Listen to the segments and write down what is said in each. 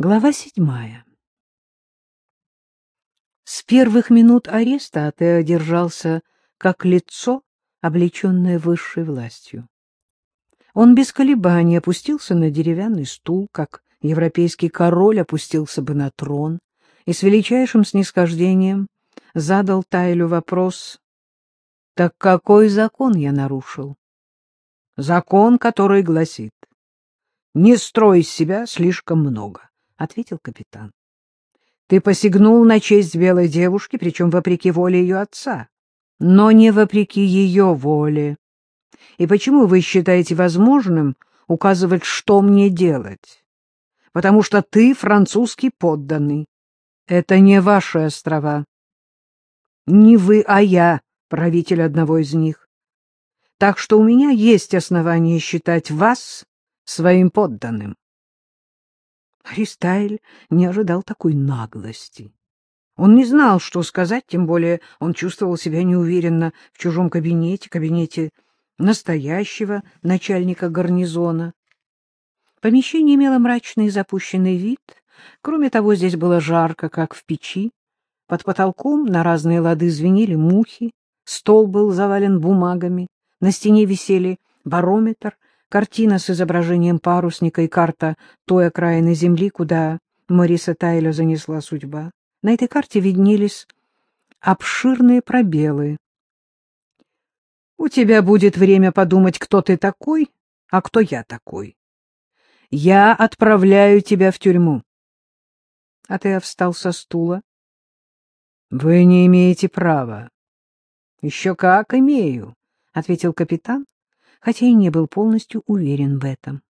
Глава седьмая С первых минут ареста Атео держался как лицо, облеченное высшей властью. Он без колебаний опустился на деревянный стул, как европейский король опустился бы на трон, и с величайшим снисхождением задал Тайлю вопрос, «Так какой закон я нарушил?» «Закон, который гласит, не строй из себя слишком много». — ответил капитан. — Ты посягнул на честь белой девушки, причем вопреки воле ее отца, но не вопреки ее воле. И почему вы считаете возможным указывать, что мне делать? Потому что ты французский подданный. Это не ваши острова. Не вы, а я, правитель одного из них. Так что у меня есть основания считать вас своим подданным. Аристайль не ожидал такой наглости. Он не знал, что сказать, тем более он чувствовал себя неуверенно в чужом кабинете, кабинете настоящего начальника гарнизона. Помещение имело мрачный и запущенный вид. Кроме того, здесь было жарко, как в печи. Под потолком на разные лады звенели мухи, стол был завален бумагами, на стене висели барометр картина с изображением парусника и карта той окраины земли, куда Мариса Тайля занесла судьба. На этой карте виднелись обширные пробелы. У тебя будет время подумать, кто ты такой, а кто я такой. Я отправляю тебя в тюрьму. А ты встал со стула. Вы не имеете права. Еще как имею, — ответил капитан хотя и не был полностью уверен в этом.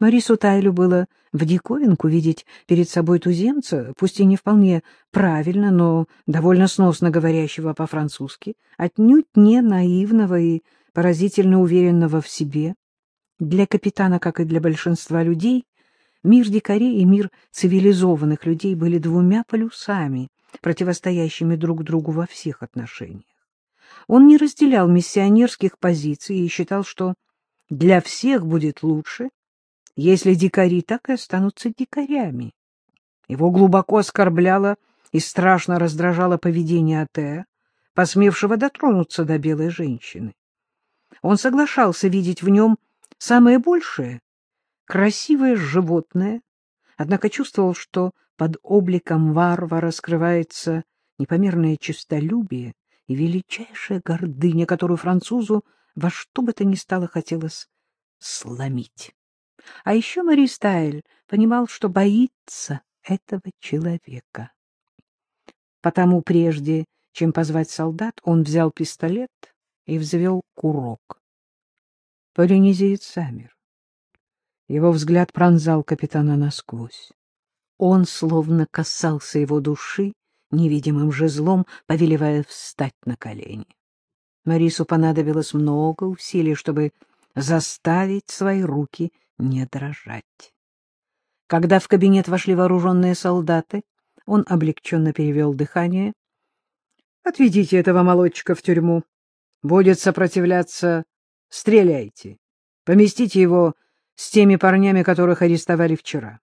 Марису Тайлю было в диковинку видеть перед собой туземца, пусть и не вполне правильно, но довольно сносно говорящего по-французски, отнюдь не наивного и поразительно уверенного в себе. Для капитана, как и для большинства людей, мир дикарей и мир цивилизованных людей были двумя полюсами, противостоящими друг другу во всех отношениях. Он не разделял миссионерских позиций и считал, что для всех будет лучше, если дикари так и останутся дикарями. Его глубоко оскорбляло и страшно раздражало поведение Атеа, посмевшего дотронуться до белой женщины. Он соглашался видеть в нем самое большее — красивое животное, однако чувствовал, что под обликом варвара скрывается непомерное честолюбие и величайшая гордыня, которую французу во что бы то ни стало хотелось сломить. А еще Мари Стайль понимал, что боится этого человека. Потому прежде, чем позвать солдат, он взял пистолет и взвел курок. Полинезиец замер. Его взгляд пронзал капитана насквозь. Он словно касался его души, невидимым жезлом, повелевая встать на колени. Марису понадобилось много усилий, чтобы заставить свои руки не дрожать. Когда в кабинет вошли вооруженные солдаты, он облегченно перевел дыхание. — Отведите этого молодчика в тюрьму. Будет сопротивляться — стреляйте. Поместите его с теми парнями, которых арестовали вчера.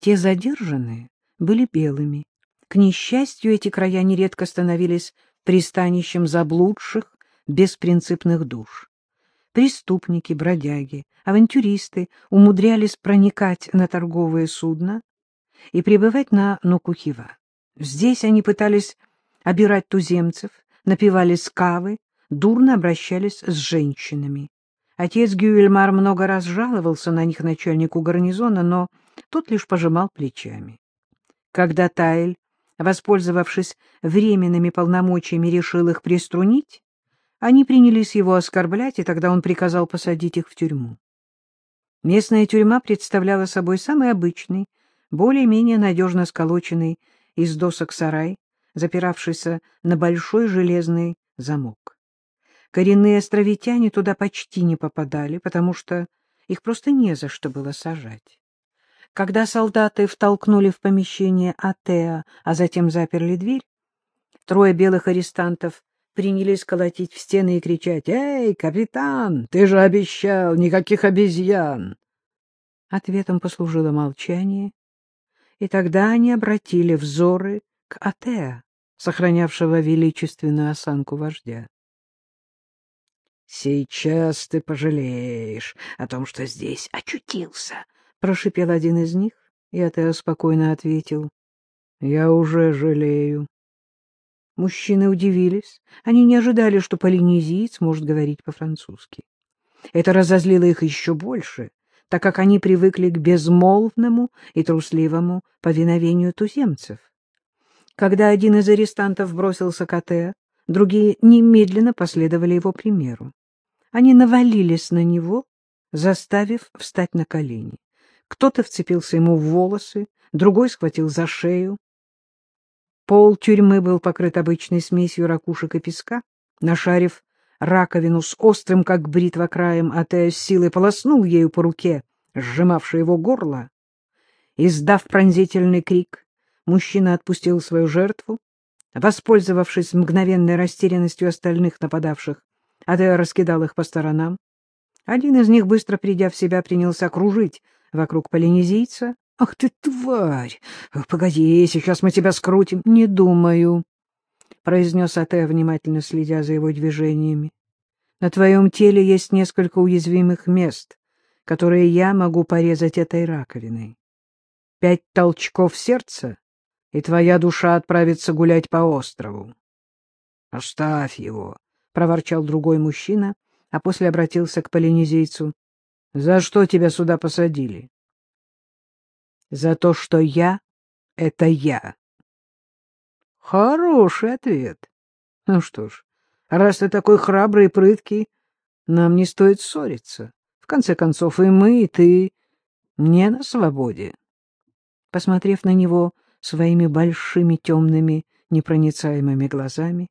Те задержанные были белыми, к несчастью, эти края нередко становились пристанищем заблудших, беспринципных душ. Преступники, бродяги, авантюристы умудрялись проникать на торговые судна и прибывать на Нокухива. Здесь они пытались обирать туземцев, напивались кавы, дурно обращались с женщинами. Отец Гюэльмар много раз жаловался на них начальнику гарнизона, но тот лишь пожимал плечами. Когда Тайль воспользовавшись временными полномочиями, решил их приструнить, они принялись его оскорблять, и тогда он приказал посадить их в тюрьму. Местная тюрьма представляла собой самый обычный, более-менее надежно сколоченный из досок сарай, запиравшийся на большой железный замок. Коренные островитяне туда почти не попадали, потому что их просто не за что было сажать. Когда солдаты втолкнули в помещение Атеа, а затем заперли дверь, трое белых арестантов принялись колотить в стены и кричать «Эй, капитан, ты же обещал, никаких обезьян!» Ответом послужило молчание, и тогда они обратили взоры к Атеа, сохранявшего величественную осанку вождя. — Сейчас ты пожалеешь о том, что здесь очутился, — прошипел один из них, и Атеа спокойно ответил. — Я уже жалею. Мужчины удивились. Они не ожидали, что полинезиец может говорить по-французски. Это разозлило их еще больше, так как они привыкли к безмолвному и трусливому повиновению туземцев. Когда один из арестантов бросился к Ате, другие немедленно последовали его примеру. Они навалились на него, заставив встать на колени. Кто-то вцепился ему в волосы, другой схватил за шею. Пол тюрьмы был покрыт обычной смесью ракушек и песка. Нашарив раковину с острым, как бритва, краем, Атея с силой полоснул ею по руке, сжимавшей его горло. Издав пронзительный крик, мужчина отпустил свою жертву. Воспользовавшись мгновенной растерянностью остальных нападавших, Атея раскидал их по сторонам. Один из них, быстро придя в себя, принялся кружить вокруг полинезийца, — Ах ты, тварь! Погоди, сейчас мы тебя скрутим. — Не думаю, — произнес Ате, внимательно следя за его движениями. — На твоем теле есть несколько уязвимых мест, которые я могу порезать этой раковиной. Пять толчков сердца, и твоя душа отправится гулять по острову. — Оставь его, — проворчал другой мужчина, а после обратился к полинезийцу. — За что тебя сюда посадили? — за то, что я — это я. Хороший ответ. Ну что ж, раз ты такой храбрый и прыткий, нам не стоит ссориться. В конце концов, и мы, и ты не на свободе. Посмотрев на него своими большими темными непроницаемыми глазами,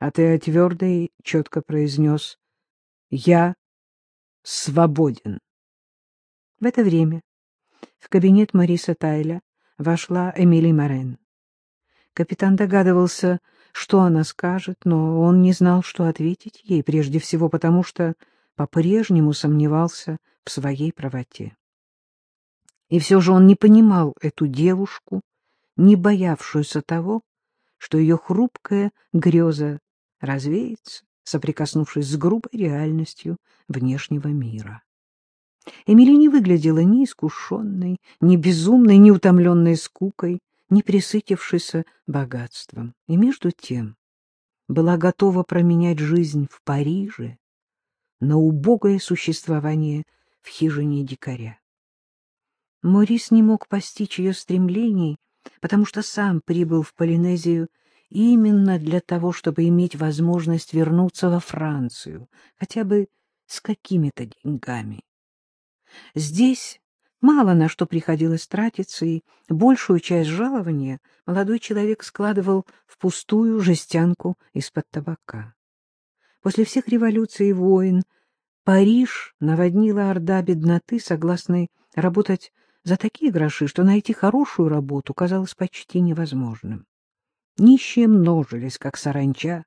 а ты твердо и четко произнес «Я свободен». В это время в кабинет Мариса Тайля вошла Эмили Морен. Капитан догадывался, что она скажет, но он не знал, что ответить ей, прежде всего потому, что по-прежнему сомневался в своей правоте. И все же он не понимал эту девушку, не боявшуюся того, что ее хрупкая греза развеется, соприкоснувшись с грубой реальностью внешнего мира. Эмили не выглядела ни искушенной, ни безумной, ни утомленной скукой, ни присытившейся богатством. И между тем была готова променять жизнь в Париже на убогое существование в хижине дикаря. Морис не мог постичь ее стремлений, потому что сам прибыл в Полинезию именно для того, чтобы иметь возможность вернуться во Францию, хотя бы с какими-то деньгами. Здесь мало на что приходилось тратиться, и большую часть жалования молодой человек складывал в пустую жестянку из-под табака. После всех революций и войн Париж наводнила орда бедноты, согласной работать за такие гроши, что найти хорошую работу казалось почти невозможным. Нищие множились, как саранча.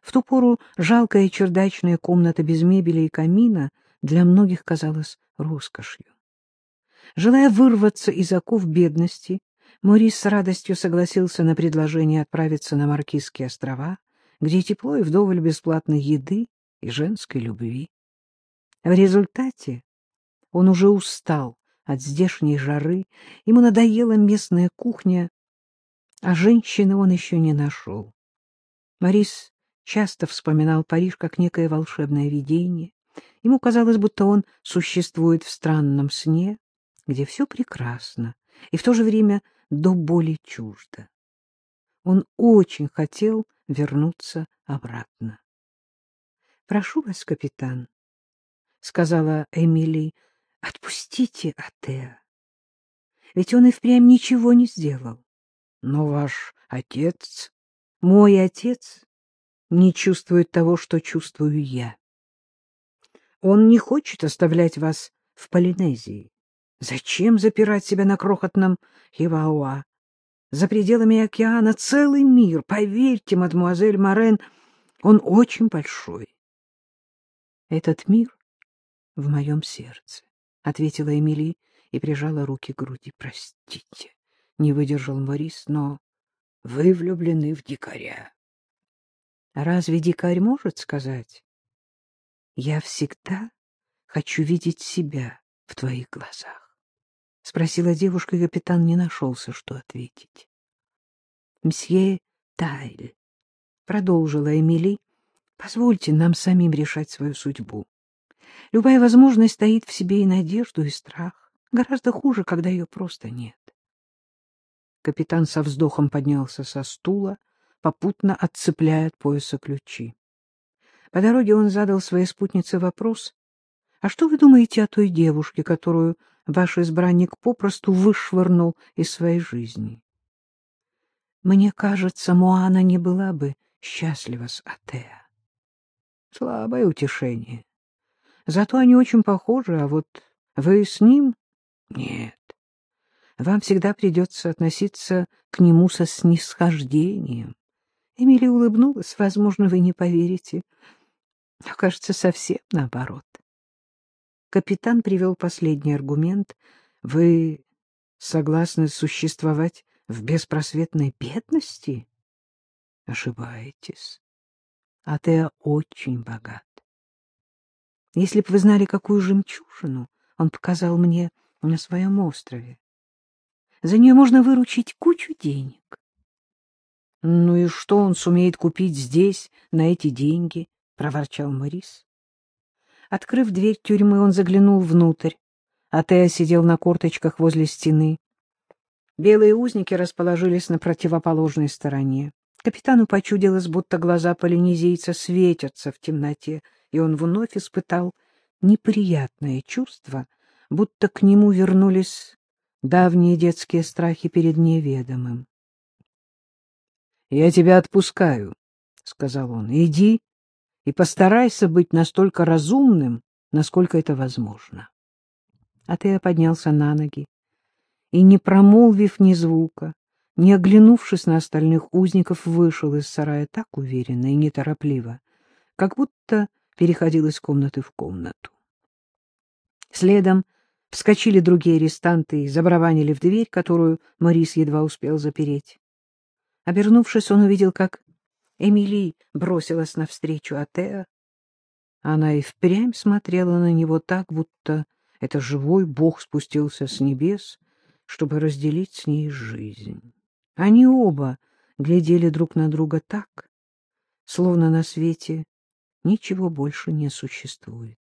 В ту пору жалкая чердачная комната без мебели и камина для многих казалась роскошью. Желая вырваться из оков бедности, Морис с радостью согласился на предложение отправиться на Маркизские острова, где тепло и вдоволь бесплатной еды и женской любви. В результате он уже устал от здешней жары, ему надоела местная кухня, а женщины он еще не нашел. Морис часто вспоминал Париж как некое волшебное видение. Ему казалось, будто он существует в странном сне, где все прекрасно и в то же время до боли чуждо. Он очень хотел вернуться обратно. — Прошу вас, капитан, — сказала Эмили, — отпустите Атеа. Ведь он и впрямь ничего не сделал. Но ваш отец, мой отец, не чувствует того, что чувствую я. Он не хочет оставлять вас в Полинезии. Зачем запирать себя на крохотном Хивауа? За пределами океана целый мир. Поверьте, мадемуазель Морен, он очень большой. Этот мир в моем сердце, — ответила Эмили, и прижала руки к груди. — Простите, — не выдержал Морис, — но вы влюблены в дикаря. — Разве дикарь может сказать? — Я всегда хочу видеть себя в твоих глазах. — спросила девушка, и капитан не нашелся, что ответить. — Мсье Тайль, — продолжила Эмили, — позвольте нам самим решать свою судьбу. Любая возможность стоит в себе и надежду, и страх. Гораздо хуже, когда ее просто нет. Капитан со вздохом поднялся со стула, попутно отцепляя от пояса ключи. По дороге он задал своей спутнице вопрос. — А что вы думаете о той девушке, которую ваш избранник попросту вышвырнул из своей жизни? — Мне кажется, Моана не была бы счастлива с Атеа. Слабое утешение. Зато они очень похожи, а вот вы с ним — нет. Вам всегда придется относиться к нему со снисхождением. Эмили улыбнулась. Возможно, вы не поверите. Но, кажется, совсем наоборот. Капитан привел последний аргумент. Вы согласны существовать в беспросветной бедности? Ошибаетесь. Атеа очень богат. Если бы вы знали, какую жемчужину он показал мне на своем острове. За нее можно выручить кучу денег. Ну и что он сумеет купить здесь на эти деньги? — проворчал Морис. Открыв дверь тюрьмы, он заглянул внутрь. Атеа сидел на корточках возле стены. Белые узники расположились на противоположной стороне. Капитану почудилось, будто глаза полинезийца светятся в темноте — и он вновь испытал неприятное чувство, будто к нему вернулись давние детские страхи перед неведомым. — Я тебя отпускаю, — сказал он. — Иди и постарайся быть настолько разумным, насколько это возможно. Атея поднялся на ноги и, не промолвив ни звука, не оглянувшись на остальных узников, вышел из сарая так уверенно и неторопливо, как будто переходил из комнаты в комнату. Следом вскочили другие арестанты и забарабанили в дверь, которую Морис едва успел запереть. Обернувшись, он увидел, как Эмили бросилась навстречу Атеа. Она и впрямь смотрела на него так, будто это живой бог спустился с небес, чтобы разделить с ней жизнь. Они оба глядели друг на друга так, словно на свете ничего больше не существует.